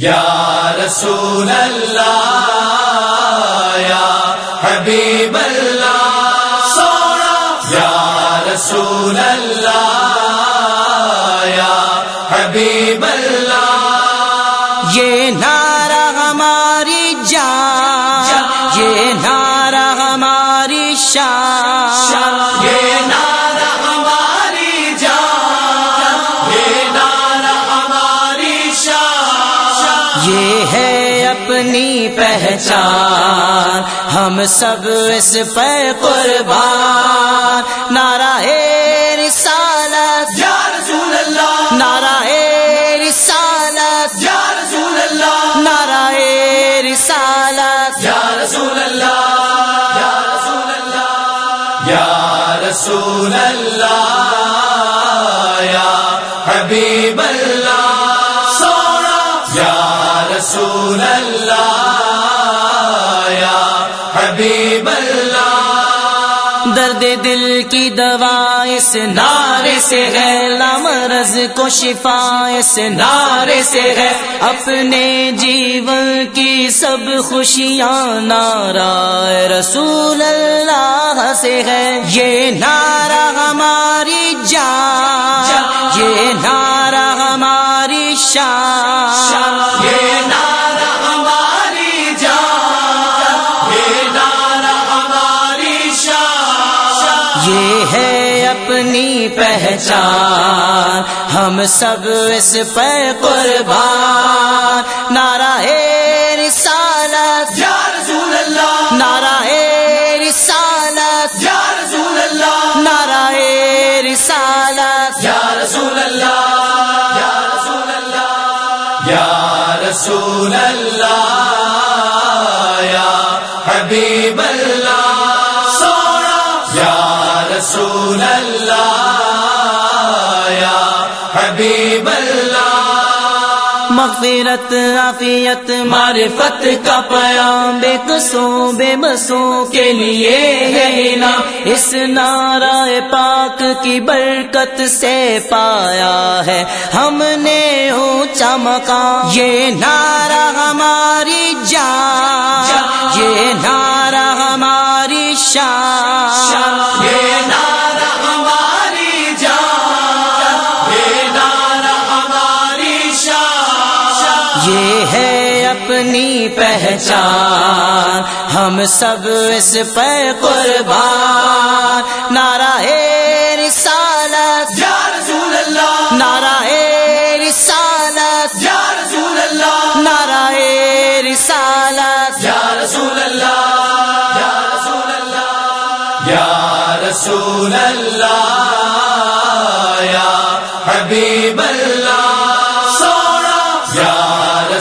یا رسول اللہ یا حبیب اللہ سونا یا رسول اللہ یا حبیب اللہ۔ یہ نعرہ ہماری جان یہ نعرہ یہ ہے اپنی پہچان۔ ہم سب اس پہ قربان۔ نعرہ ہے کی دوا اس نعرے سے ہے لامرض کو شفا اس نعرے سے ہے۔ اپنے جیون کی سب خوشیاں نعرہ رسول اللہ سے ہے۔ یہ نعرہ ہماری جان، یہ نعرہ ہماری شان۔ یہ ہے اپنی پہچان۔ ہم سب اس پہ قربان۔ نعرہ رسالت۔ یا رسول اللہ۔ نعرہ رسالت۔ یا رسول اللہ۔ نعرہ رسالت۔ یا رسول اللہ۔ یا رسول اللہ۔ یا رسول اللہ۔ مغفرت، عافیت، معرفت کا پیام بے قصوں، بے بسوں کے لیے ہے اس نعرہ پاک کی برکت سے پایا ہے۔ ہم نے اونچا مقام۔ یہ نعرہ ہماری جان۔ یہ نعرہ ہماری شان۔ یہ نعرہ یہ ہے اپنی پہچان ہم سب اس پہ قربان نعرہ ہے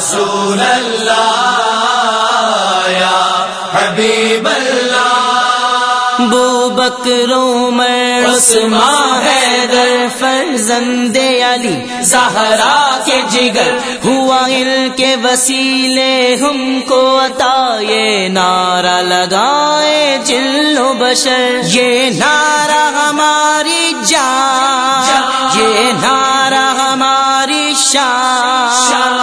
رسول اللہ یا حبیب اللہ۔ بو بکروں میں عثمان ہے در فرزند علی۔ زہرا کے جگر۔ ہوا ان کے وسیلے ہم کو عطا یہ نعرہ لگائے جل و بشر۔ یہ نعرہ ہماری جان یہ نعرہ ہماری شان۔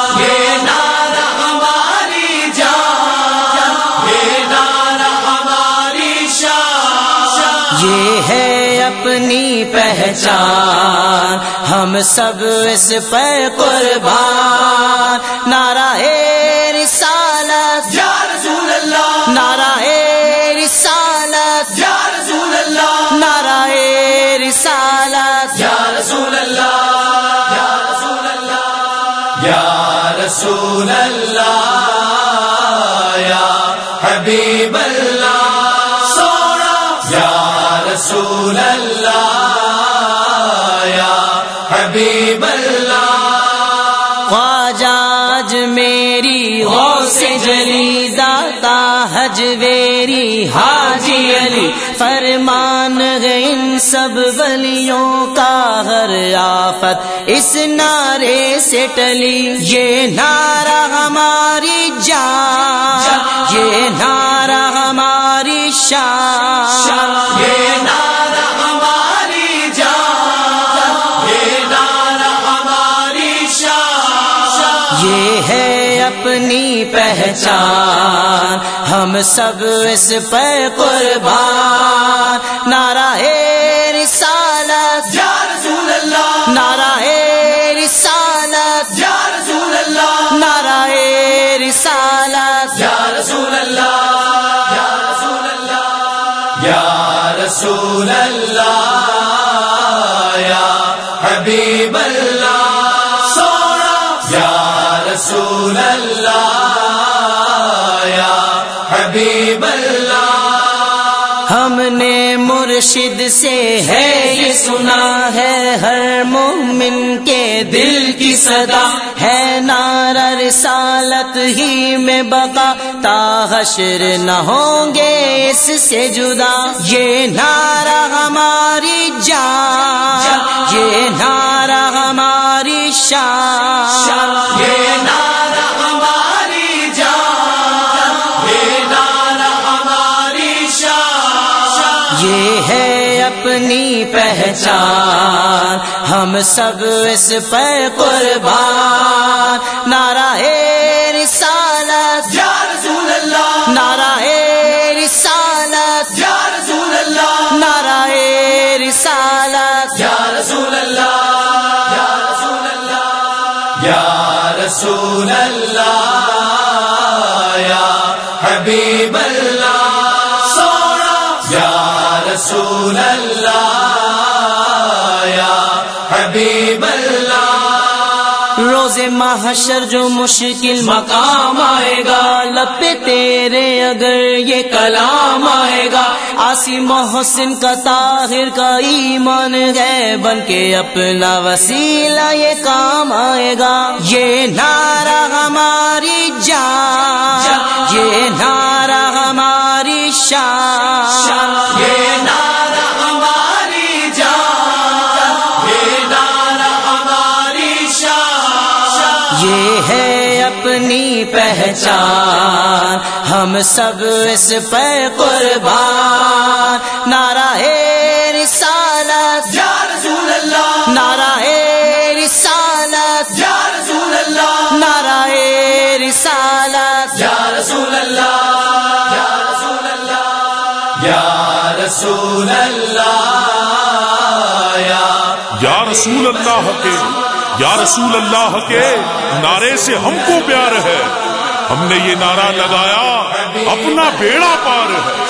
اپنی پہچان۔ ہم سب اس پہ قربان۔ نعرہ رسالت۔ یا رسول اللہ۔ نعرہ رسالت۔ یا رسول اللہ۔ نعرہ رسالت۔ یا رسول اللہ۔ یا رسول اللہ۔ یا رسول اللہ۔ یا حبیب میری غوث جلی داتا حجویری حاجی علی فرمان ہے ان سب ولیوں کا ہر آفت اس نعرے سے ٹلی یہ نعرہ ہماری جان یہ نعرہ ہماری شان یہ ہے اپنی پہچان ہم سب اس پہ قربان نعرہ ہے رسول اللہ یا حبیب اللہ۔ ہم نے مرشد سے ہے یہ سنا ہے ہر مومن کے دل کی صدا ہے۔ نعرہ رسالت ہی میں بقا تا حشر نہ ہوں گے اس سے جدا۔ یہ نعرہ ہماری جان یہ نعرہ ہماری شان۔ اپنی پہچان۔ ہم سب اس پہ قربان۔ نعرہ رسالت۔ یا رسول اللہ۔ نعرہ رسالت۔ یا رسول اللہ۔ نعرہ رسالت۔ یا رسول اللہ۔ یا رسول اللہ۔ یا رسول اللہ۔ حشر جو مشکل مقام آئے گا، لپے تیرے اگر یہ کلام آئے گا۔ آسی محسن کا طاہر کا ایمان ہے، بن کے اپنا وسیلہ یہ کام آئے گا۔ یہ نعرہ ہماری جان، یہ نعرہ یہ ہے اپنی پہچان۔ ہم سب اس پہ قربان۔ نعرہ رسالت۔ یا رسول اللہ۔ نعرہ رسالت۔ یا رسول اللہ۔ نعرہ رسالت۔ یا رسول اللہ۔ یا رسول اللہ۔ یا رسول اللہ۔ یا یا رسول اللہ کے یا رسول اللہ کے نعرے سے ہم کو پیار ہے۔ ہم نے یہ نعرہ لگایا، اپنا بیڑا پار ہے۔